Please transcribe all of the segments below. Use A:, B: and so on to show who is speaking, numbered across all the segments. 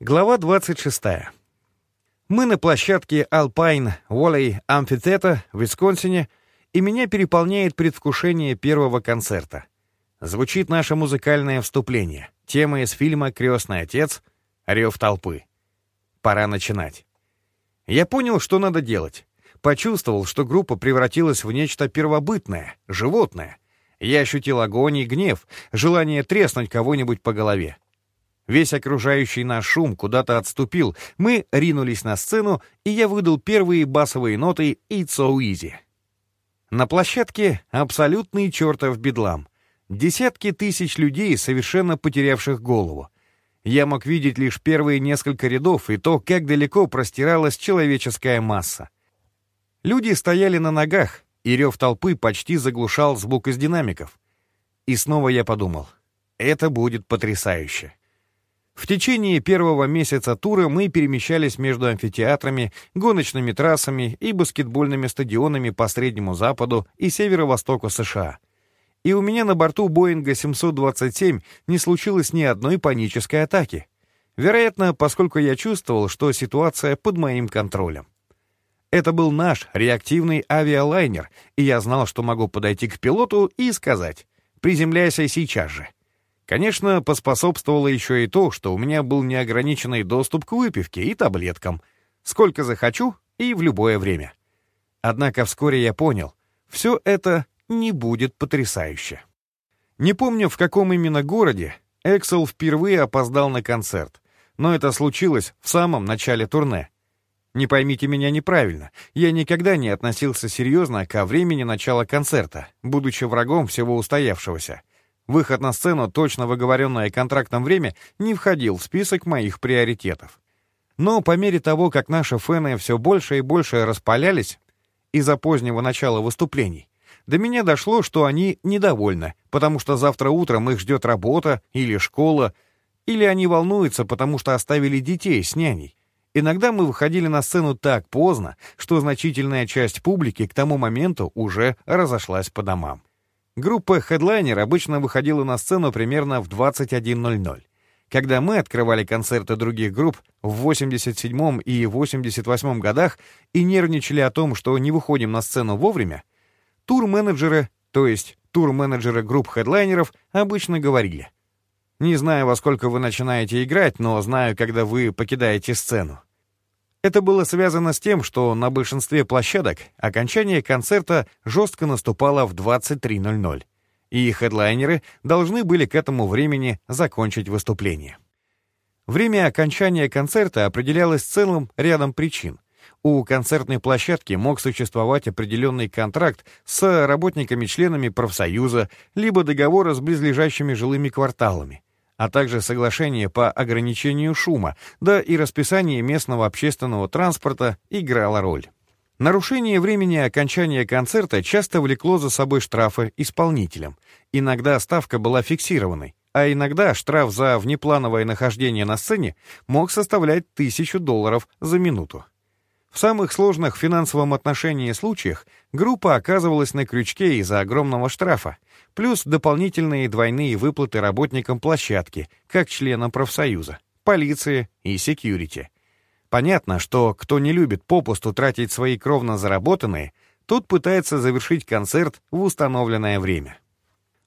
A: Глава 26. Мы на площадке Alpine Valley Amphitheater в Висконсине, и меня переполняет предвкушение первого концерта. Звучит наше музыкальное вступление, тема из фильма «Крестный отец», «Рев толпы». Пора начинать. Я понял, что надо делать. Почувствовал, что группа превратилась в нечто первобытное, животное. Я ощутил огонь и гнев, желание треснуть кого-нибудь по голове. Весь окружающий наш шум куда-то отступил, мы ринулись на сцену, и я выдал первые басовые ноты «It's so easy». На площадке абсолютный чертов бедлам. Десятки тысяч людей, совершенно потерявших голову. Я мог видеть лишь первые несколько рядов и то, как далеко простиралась человеческая масса. Люди стояли на ногах, и рев толпы почти заглушал звук из динамиков. И снова я подумал, это будет потрясающе. В течение первого месяца тура мы перемещались между амфитеатрами, гоночными трассами и баскетбольными стадионами по Среднему Западу и Северо-Востоку США. И у меня на борту Боинга 727 не случилось ни одной панической атаки. Вероятно, поскольку я чувствовал, что ситуация под моим контролем. Это был наш реактивный авиалайнер, и я знал, что могу подойти к пилоту и сказать «приземляйся сейчас же». Конечно, поспособствовало еще и то, что у меня был неограниченный доступ к выпивке и таблеткам. Сколько захочу и в любое время. Однако вскоре я понял, все это не будет потрясающе. Не помню, в каком именно городе Эксел впервые опоздал на концерт, но это случилось в самом начале турне. Не поймите меня неправильно, я никогда не относился серьезно ко времени начала концерта, будучи врагом всего устоявшегося — Выход на сцену, точно выговоренное контрактом время, не входил в список моих приоритетов. Но по мере того, как наши фэны все больше и больше распалялись из-за позднего начала выступлений, до меня дошло, что они недовольны, потому что завтра утром их ждет работа или школа, или они волнуются, потому что оставили детей с няней. Иногда мы выходили на сцену так поздно, что значительная часть публики к тому моменту уже разошлась по домам. Группа Headliner обычно выходила на сцену примерно в 21.00. Когда мы открывали концерты других групп в 87 и 88 годах и нервничали о том, что не выходим на сцену вовремя, тур-менеджеры, то есть тур-менеджеры групп хедлайнеров, обычно говорили «Не знаю, во сколько вы начинаете играть, но знаю, когда вы покидаете сцену». Это было связано с тем, что на большинстве площадок окончание концерта жестко наступало в 23.00, и хедлайнеры должны были к этому времени закончить выступление. Время окончания концерта определялось целым рядом причин. У концертной площадки мог существовать определенный контракт с работниками-членами профсоюза, либо договора с близлежащими жилыми кварталами а также соглашение по ограничению шума, да и расписание местного общественного транспорта играло роль. Нарушение времени окончания концерта часто влекло за собой штрафы исполнителям. Иногда ставка была фиксированной, а иногда штраф за внеплановое нахождение на сцене мог составлять тысячу долларов за минуту. В самых сложных в финансовом отношении случаях группа оказывалась на крючке из-за огромного штрафа, плюс дополнительные двойные выплаты работникам площадки, как членам профсоюза, полиции и секьюрити. Понятно, что кто не любит попусту тратить свои кровно заработанные, тот пытается завершить концерт в установленное время.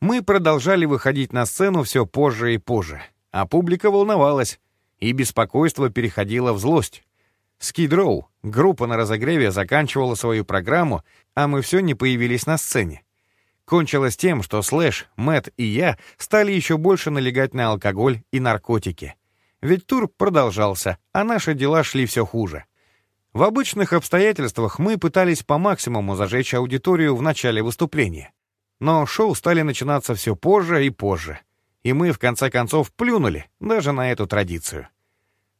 A: Мы продолжали выходить на сцену все позже и позже, а публика волновалась, и беспокойство переходило в злость. Скидроу, группа на разогреве, заканчивала свою программу, а мы все не появились на сцене. Кончилось тем, что Слэш, Мэтт и я стали еще больше налегать на алкоголь и наркотики. Ведь тур продолжался, а наши дела шли все хуже. В обычных обстоятельствах мы пытались по максимуму зажечь аудиторию в начале выступления. Но шоу стали начинаться все позже и позже. И мы, в конце концов, плюнули даже на эту традицию.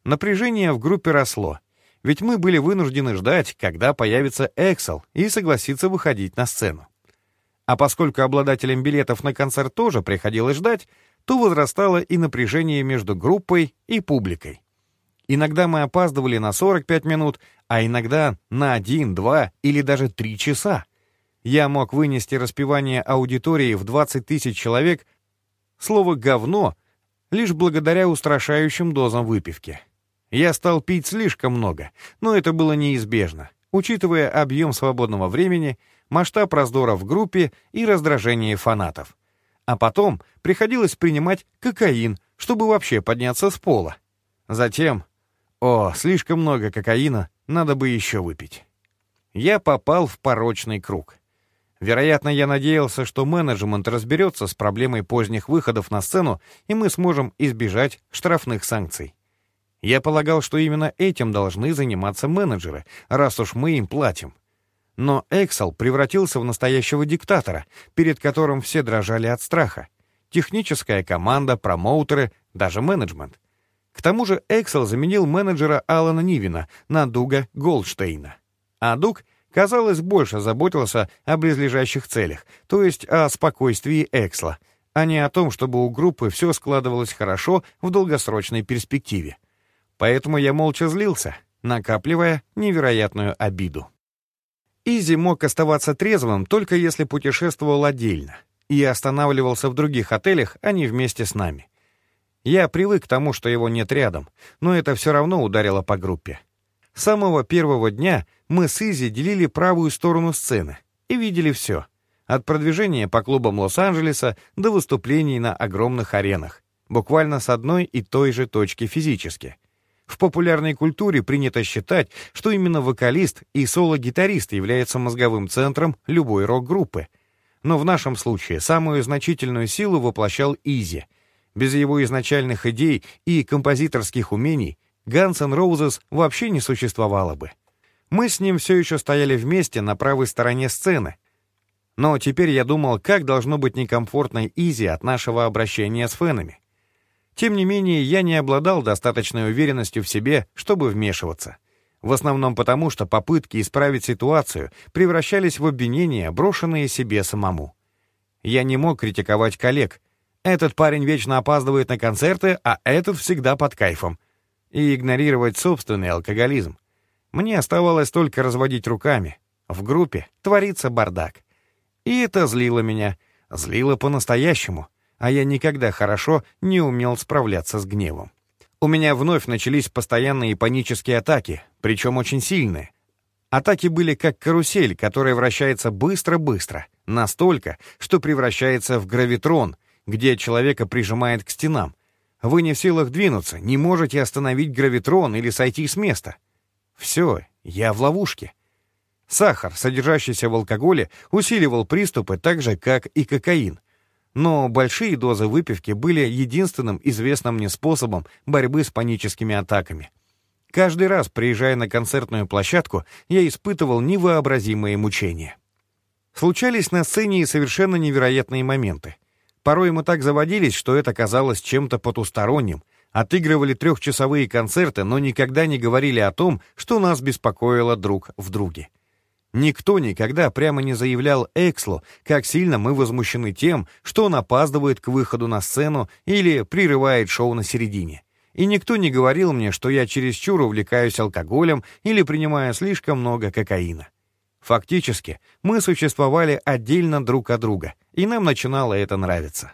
A: Напряжение в группе росло, ведь мы были вынуждены ждать, когда появится Эксел и согласится выходить на сцену. А поскольку обладателям билетов на концерт тоже приходилось ждать, то возрастало и напряжение между группой и публикой. Иногда мы опаздывали на 45 минут, а иногда на 1, 2 или даже 3 часа. Я мог вынести распевание аудитории в 20 тысяч человек слово «говно» лишь благодаря устрашающим дозам выпивки. Я стал пить слишком много, но это было неизбежно, учитывая объем свободного времени, масштаб раздора в группе и раздражение фанатов. А потом приходилось принимать кокаин, чтобы вообще подняться с пола. Затем... О, слишком много кокаина, надо бы еще выпить. Я попал в порочный круг. Вероятно, я надеялся, что менеджмент разберется с проблемой поздних выходов на сцену, и мы сможем избежать штрафных санкций. Я полагал, что именно этим должны заниматься менеджеры, раз уж мы им платим. Но Excel превратился в настоящего диктатора, перед которым все дрожали от страха. Техническая команда, промоутеры, даже менеджмент. К тому же Excel заменил менеджера Алана Нивина на Дуга Голдштейна. А Дуг казалось, больше заботился о близлежащих целях, то есть о спокойствии Эксла, а не о том, чтобы у группы все складывалось хорошо в долгосрочной перспективе. Поэтому я молча злился, накапливая невероятную обиду. Изи мог оставаться трезвым только если путешествовал отдельно и останавливался в других отелях, а не вместе с нами. Я привык к тому, что его нет рядом, но это все равно ударило по группе. С самого первого дня мы с Изи делили правую сторону сцены и видели все. От продвижения по клубам Лос-Анджелеса до выступлений на огромных аренах. Буквально с одной и той же точки физически. В популярной культуре принято считать, что именно вокалист и соло-гитарист является мозговым центром любой рок-группы. Но в нашем случае самую значительную силу воплощал Изи. Без его изначальных идей и композиторских умений Guns N' Roses вообще не существовало бы. Мы с ним все еще стояли вместе на правой стороне сцены. Но теперь я думал, как должно быть некомфортно Изи от нашего обращения с фенами. Тем не менее, я не обладал достаточной уверенностью в себе, чтобы вмешиваться. В основном потому, что попытки исправить ситуацию превращались в обвинения, брошенные себе самому. Я не мог критиковать коллег. Этот парень вечно опаздывает на концерты, а этот всегда под кайфом — и игнорировать собственный алкоголизм. Мне оставалось только разводить руками. В группе творится бардак. И это злило меня. Злило по-настоящему. А я никогда хорошо не умел справляться с гневом. У меня вновь начались постоянные панические атаки, причем очень сильные. Атаки были как карусель, которая вращается быстро-быстро, настолько, что превращается в гравитрон, где человека прижимает к стенам, вы не в силах двинуться, не можете остановить гравитрон или сойти с места. Все, я в ловушке. Сахар, содержащийся в алкоголе, усиливал приступы так же, как и кокаин. Но большие дозы выпивки были единственным известным мне способом борьбы с паническими атаками. Каждый раз, приезжая на концертную площадку, я испытывал невообразимые мучения. Случались на сцене и совершенно невероятные моменты. Порой мы так заводились, что это казалось чем-то потусторонним. Отыгрывали трехчасовые концерты, но никогда не говорили о том, что нас беспокоило друг в друге. Никто никогда прямо не заявлял Экслу, как сильно мы возмущены тем, что он опаздывает к выходу на сцену или прерывает шоу на середине. И никто не говорил мне, что я чересчур увлекаюсь алкоголем или принимаю слишком много кокаина. Фактически, мы существовали отдельно друг от друга, и нам начинало это нравиться.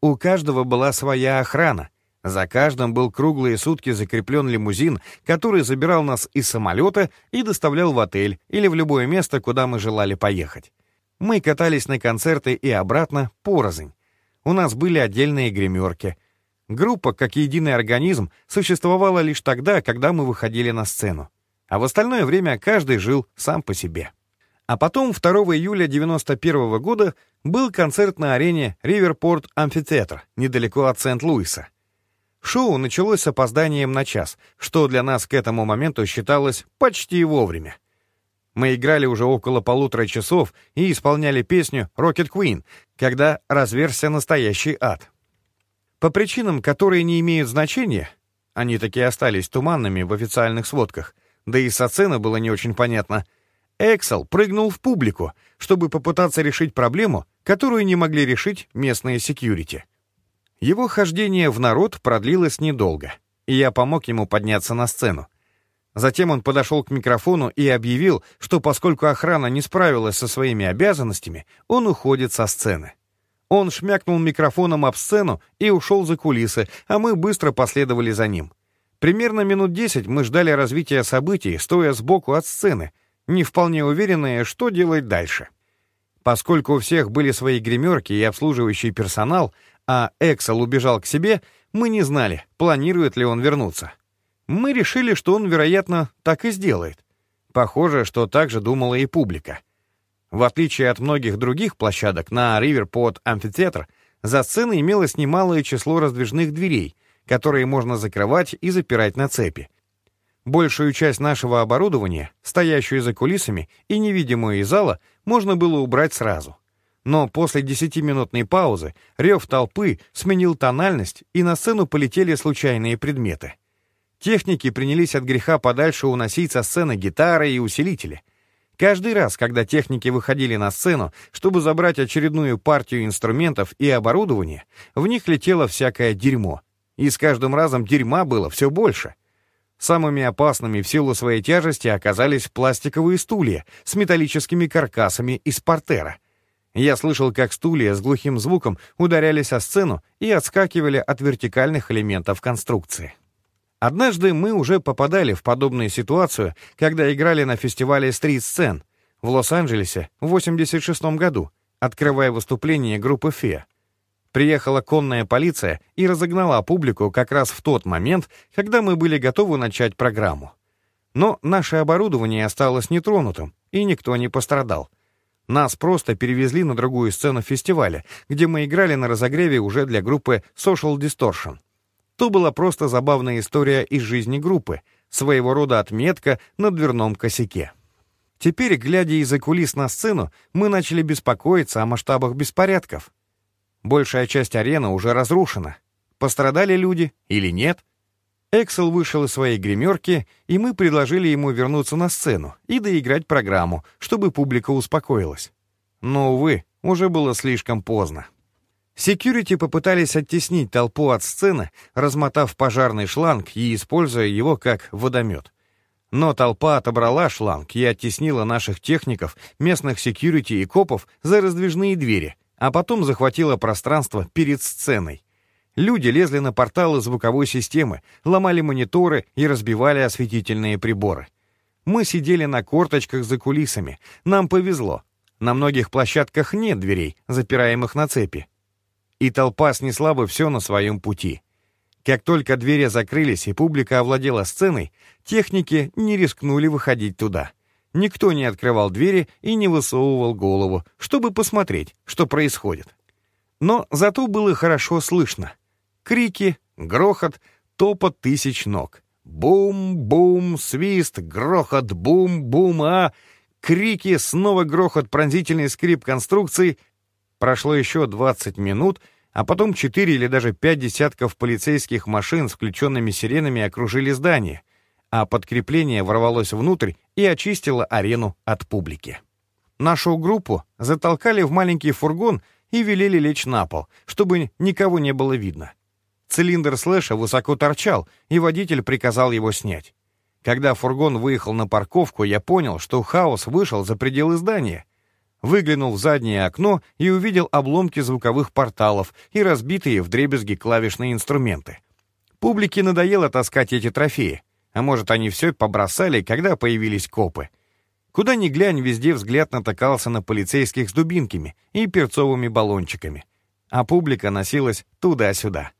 A: У каждого была своя охрана. За каждым был круглые сутки закреплен лимузин, который забирал нас из самолета и доставлял в отель или в любое место, куда мы желали поехать. Мы катались на концерты и обратно порознь. У нас были отдельные гримерки. Группа, как единый организм, существовала лишь тогда, когда мы выходили на сцену а в остальное время каждый жил сам по себе. А потом 2 июля 91 года был концерт на арене Риверпорт Амфитеатр, недалеко от Сент-Луиса. Шоу началось с опозданием на час, что для нас к этому моменту считалось почти вовремя. Мы играли уже около полутора часов и исполняли песню «Rocket Queen», когда разверся настоящий ад. По причинам, которые не имеют значения, они таки остались туманными в официальных сводках — да и со сцены было не очень понятно. Эксел прыгнул в публику, чтобы попытаться решить проблему, которую не могли решить местные секьюрити. Его хождение в народ продлилось недолго, и я помог ему подняться на сцену. Затем он подошел к микрофону и объявил, что поскольку охрана не справилась со своими обязанностями, он уходит со сцены. Он шмякнул микрофоном об сцену и ушел за кулисы, а мы быстро последовали за ним. Примерно минут десять мы ждали развития событий, стоя сбоку от сцены, не вполне уверенные, что делать дальше. Поскольку у всех были свои гримерки и обслуживающий персонал, а Эксел убежал к себе, мы не знали, планирует ли он вернуться. Мы решили, что он, вероятно, так и сделает. Похоже, что так же думала и публика. В отличие от многих других площадок, на Риверпорт амфитеатр за сценой имелось немалое число раздвижных дверей, которые можно закрывать и запирать на цепи. Большую часть нашего оборудования, стоящую за кулисами и невидимую из зала, можно было убрать сразу. Но после десятиминутной паузы рев толпы сменил тональность, и на сцену полетели случайные предметы — Техники принялись от греха подальше уносить со сцены гитары и усилители. Каждый раз, когда техники выходили на сцену, чтобы забрать очередную партию инструментов и оборудования, в них летело всякое дерьмо. И с каждым разом дерьма было все больше. Самыми опасными в силу своей тяжести оказались пластиковые стулья с металлическими каркасами из портера. Я слышал, как стулья с глухим звуком ударялись о сцену и отскакивали от вертикальных элементов конструкции. Однажды мы уже попадали в подобную ситуацию, когда играли на фестивале стрит-сцен в Лос-Анджелесе в 86 году, открывая выступление группы «Фе». Приехала конная полиция и разогнала публику как раз в тот момент, когда мы были готовы начать программу. Но наше оборудование осталось нетронутым, и никто не пострадал. Нас просто перевезли на другую сцену фестиваля, где мы играли на разогреве уже для группы Social Distortion. То была просто забавная история из жизни группы, своего рода отметка на дверном косяке. Теперь, глядя из-за кулис на сцену, мы начали беспокоиться о масштабах беспорядков. Большая часть арены уже разрушена. Пострадали люди или нет? Эксел вышел из своей гримерки, и мы предложили ему вернуться на сцену и доиграть программу, чтобы публика успокоилась. Но, увы, уже было слишком поздно. Секьюрити попытались оттеснить толпу от сцены, размотав пожарный шланг и используя его как водомет. Но толпа отобрала шланг и оттеснила наших техников, местных секьюрити и копов за раздвижные двери, а потом захватила пространство перед сценой. Люди лезли на порталы звуковой системы, ломали мониторы и разбивали осветительные приборы. Мы сидели на корточках за кулисами. Нам повезло. На многих площадках нет дверей, запираемых на цепи и толпа снесла бы все на своем пути. Как только двери закрылись и публика овладела сценой, техники не рискнули выходить туда. Никто не открывал двери и не высовывал голову, чтобы посмотреть, что происходит. Но зато было хорошо слышно. Крики, грохот, топот тысяч ног. Бум-бум, свист, грохот, бум-бум, а... Крики, снова грохот, пронзительный скрип конструкции Прошло еще 20 минут, а потом 4 или даже 5 десятков полицейских машин с включенными сиренами окружили здание, а подкрепление ворвалось внутрь и очистило арену от публики. Нашу группу затолкали в маленький фургон и велели лечь на пол, чтобы никого не было видно. Цилиндр слэша высоко торчал, и водитель приказал его снять. Когда фургон выехал на парковку, я понял, что хаос вышел за пределы здания — выглянул в заднее окно и увидел обломки звуковых порталов и разбитые вдребезги клавишные инструменты. Публике надоело таскать эти трофеи, а может, они все побросали, когда появились копы. Куда ни глянь, везде взгляд натыкался на полицейских с дубинками и перцовыми баллончиками, а публика носилась туда-сюда.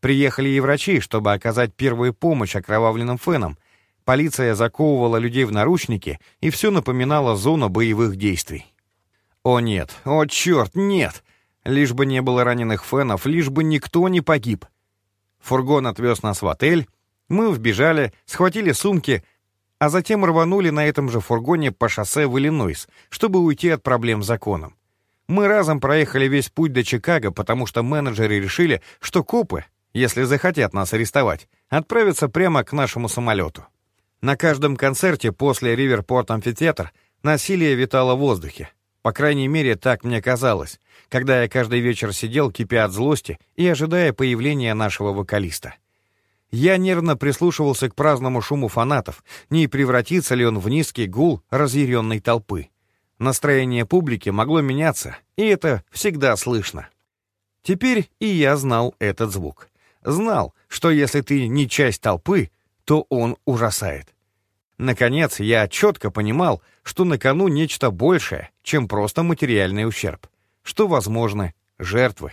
A: Приехали и врачи, чтобы оказать первую помощь окровавленным фенам. Полиция заковывала людей в наручники, и все напоминало зону боевых действий. О нет, о черт, нет! Лишь бы не было раненых фенов, лишь бы никто не погиб. Фургон отвез нас в отель, мы вбежали, схватили сумки, а затем рванули на этом же фургоне по шоссе в Иллинойс, чтобы уйти от проблем с законом. Мы разом проехали весь путь до Чикаго, потому что менеджеры решили, что копы, если захотят нас арестовать, отправятся прямо к нашему самолету. На каждом концерте после Риверпорт Амфитеатр насилие витало в воздухе. По крайней мере, так мне казалось, когда я каждый вечер сидел, кипя от злости и ожидая появления нашего вокалиста. Я нервно прислушивался к праздному шуму фанатов, не превратится ли он в низкий гул разъяренной толпы. Настроение публики могло меняться, и это всегда слышно. Теперь и я знал этот звук. Знал, что если ты не часть толпы, то он ужасает. Наконец, я четко понимал, что на кону нечто большее, чем просто материальный ущерб, что возможны жертвы.